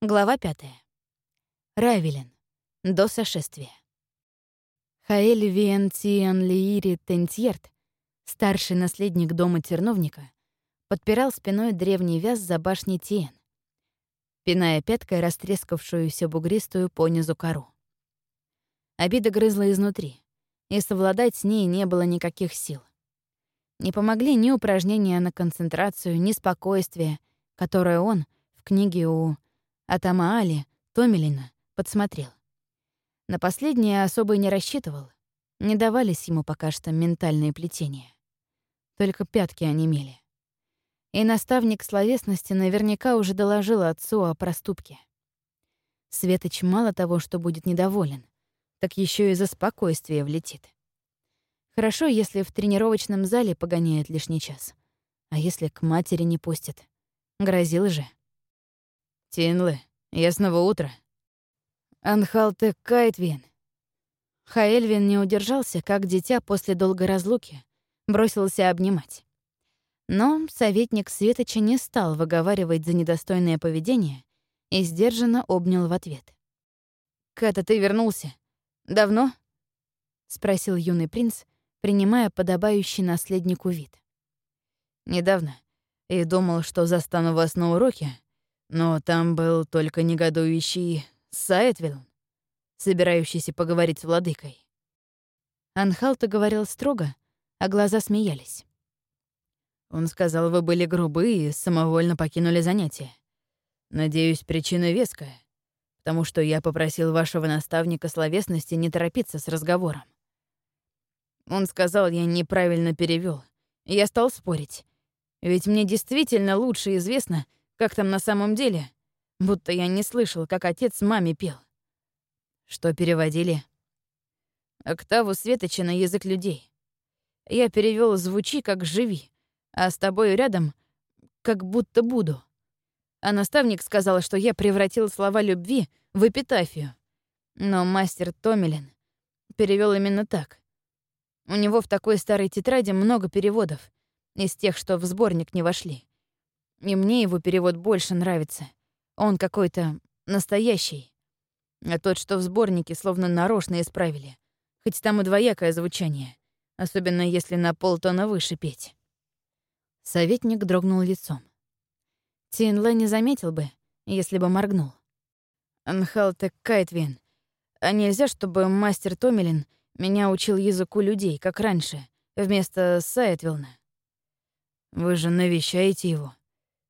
Глава пятая. Равелин. До сошествия. Хаэль Виентиан Лиири Тентьерт, старший наследник дома терновника, подпирал спиной древний вяз за башней Тиен, пиная пяткой растрескавшуюся бугристую понизу кору. Обида грызла изнутри, и совладать с ней не было никаких сил. Не помогли ни упражнения на концентрацию, ни спокойствие, которое он в книге у а Тамаали, Томилина, подсмотрел. На последнее особо и не рассчитывал. Не давались ему пока что ментальные плетения. Только пятки онемели. И наставник словесности наверняка уже доложил отцу о проступке. Светоч мало того, что будет недоволен, так еще и за спокойствие влетит. Хорошо, если в тренировочном зале погоняет лишний час. А если к матери не пустит? Грозил же. Тинлы, ясного утра. Анхалте Кайтвин. Хаэльвин не удержался, как дитя после долгой разлуки, бросился обнимать. Но советник Светоча не стал выговаривать за недостойное поведение и сдержанно обнял в ответ. «Ката, ты вернулся? Давно?» — спросил юный принц, принимая подобающий наследнику вид. «Недавно. И думал, что застану вас на уроке, но там был только негодующий Сайтвилл, собирающийся поговорить с владыкой. Анхалта говорил строго, а глаза смеялись. Он сказал, вы были грубы и самовольно покинули занятие. Надеюсь, причина веская, потому что я попросил вашего наставника словесности не торопиться с разговором. Он сказал, я неправильно перевел. Я стал спорить. Ведь мне действительно лучше известно, как там на самом деле? Будто я не слышал, как отец маме пел. Что переводили? Октаву Светоча на язык людей. Я перевел «звучи, как живи», а с тобой рядом «как будто буду». А наставник сказал, что я превратил слова любви в эпитафию. Но мастер Томилин перевел именно так. У него в такой старой тетради много переводов, из тех, что в сборник не вошли. И мне его перевод больше нравится. Он какой-то настоящий. А тот, что в сборнике, словно нарочно исправили. Хоть там и двоякое звучание. Особенно если на полтона выше петь. Советник дрогнул лицом. Тинле не заметил бы, если бы моргнул. Анхалте Кайтвин. А нельзя, чтобы мастер Томилин меня учил языку людей, как раньше, вместо Сайтвилна? Вы же навещаете его.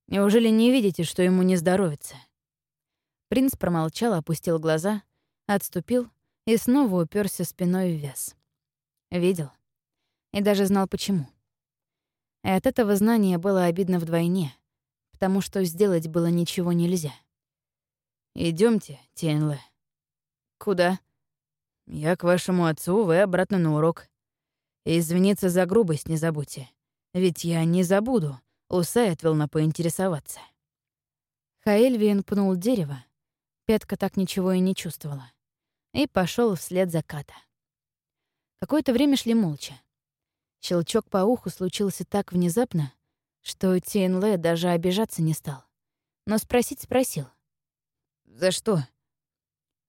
Неужели не видите, что ему не здоровится?» Принц промолчал, опустил глаза, отступил и снова уперся спиной в вяз. Видел. И даже знал, почему. И от этого знания было обидно вдвойне, потому что сделать было ничего нельзя. Идемте, Тенле. Куда? Я к вашему отцу, вы обратно на урок. Извиниться за грубость не забудьте. Ведь я не забуду, у Сайтвилна поинтересоваться. Хаэльвин пнул дерево. Петка так ничего и не чувствовала. И пошел вслед за Ката. Какое-то время шли молча. Щелчок по уху случился так внезапно, что Тиенле даже обижаться не стал. Но спросить спросил. «За что?»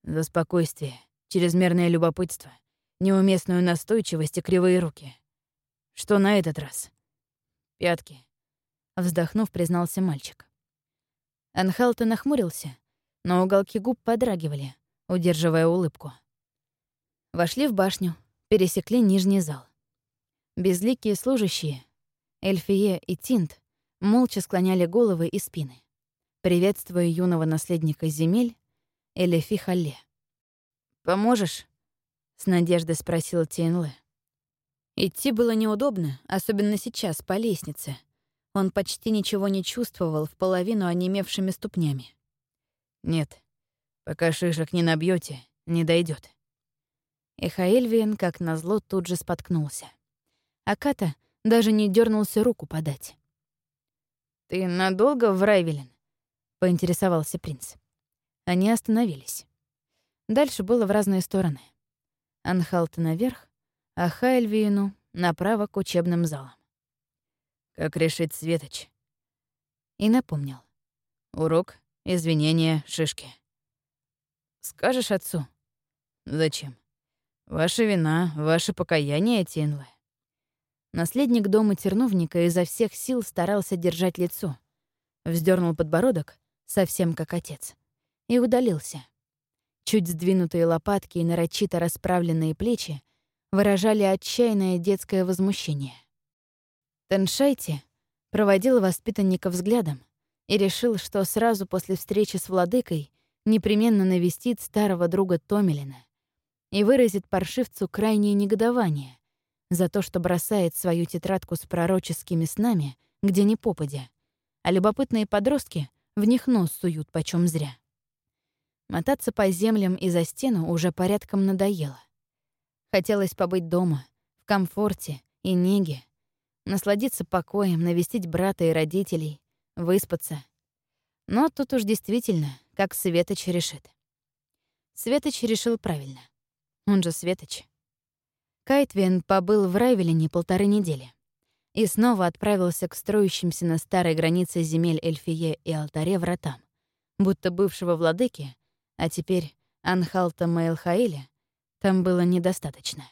«За спокойствие, чрезмерное любопытство, неуместную настойчивость и кривые руки. Что на этот раз?» «Пятки. Вздохнув, признался мальчик. Анхалта нахмурился, но уголки губ подрагивали, удерживая улыбку. Вошли в башню, пересекли нижний зал. Безликие служащие, Эльфие и Тинт, молча склоняли головы и спины, приветствуя юного наследника земель Элефи Халле. «Поможешь?» — с надеждой спросил Тейнле. Идти было неудобно, особенно сейчас, по лестнице — он почти ничего не чувствовал в половину онемевшими ступнями. «Нет, пока шишек не набьете, не дойдет. И Хаэльвиен, как назло, тут же споткнулся. А Ката даже не дернулся руку подать. «Ты надолго в Райвелин?» — поинтересовался принц. Они остановились. Дальше было в разные стороны. Анхалта наверх, а Хайльвиену направо к учебным залам. Как решить Светоч. И напомнил. Урок извинения, шишки. Скажешь отцу? Зачем? Ваша вина, ваше покаяние, Тинле. Наследник дома терновника изо всех сил старался держать лицо. Вздернул подбородок, совсем как отец, и удалился. Чуть сдвинутые лопатки и нарочито расправленные плечи выражали отчаянное детское возмущение. Теншайте проводил воспитанника взглядом и решил, что сразу после встречи с владыкой непременно навестит старого друга Томилина и выразит паршивцу крайнее негодование за то, что бросает свою тетрадку с пророческими снами, где ни попадя, а любопытные подростки в них нос суют почем зря. Мотаться по землям и за стену уже порядком надоело. Хотелось побыть дома, в комфорте и неге, насладиться покоем, навестить брата и родителей, выспаться. Но тут уж действительно, как Светоч решит. Светоч решил правильно. Он же Светоч. Кайтвин побыл в Райвелине полторы недели и снова отправился к строящимся на старой границе земель Эльфие и Алтаре вратам, будто бывшего владыки, а теперь Анхалта Мейлхаэля, там было недостаточно.